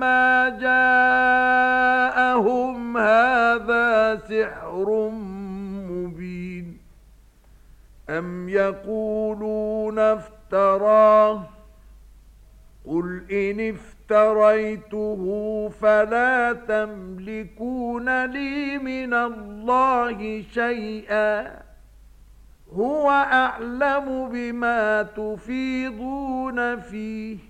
ما جاءهم هذا سحر مبين أم يقولون افتراه قل إن افتريته فلا تملكون لي من الله شيئا هو أعلم بما تفيضون فيه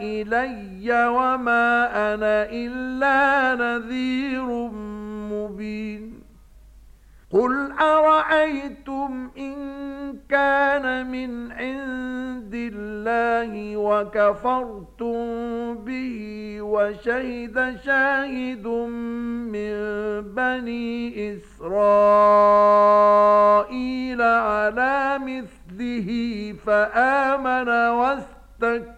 إِلَيَّ وَمَا أَنَا إِلَّا نَذِيرٌ مُبِينٌ. قُلْ أَرَأَيْتُمْ إِنْ كَانَ مِنْ عِنْدِ اللَّهِ وَكَفَرْتُمْ بِهِ وَشَهِدَ شَاهِدٌ مِنْ بَنِي إِسْرَائِيلَ عَلَى مِثْلِهِ فَآمَنَ وَاسْتَكْبَرَ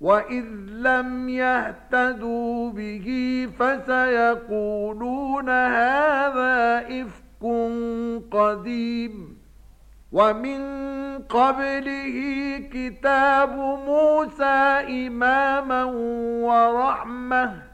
وَإِذْ لَمْ يَهْتَدُوا بِهِ فَسَيَقُولُونَ هَذَا إِفْكٌ قَدِيمٌ وَمِنْ قَبْلِهِ كِتَابُ مُوسَى إِمَامًا وَرَحْمَةً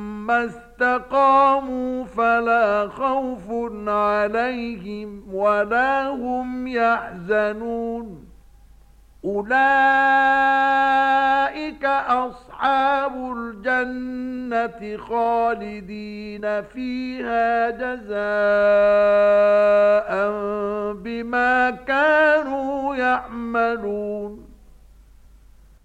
ثم استقاموا فلا خوف عليهم ولا هم يحزنون. أولئك أصحاب الجنة خالدين فيها جزاء بما كانوا يعملون.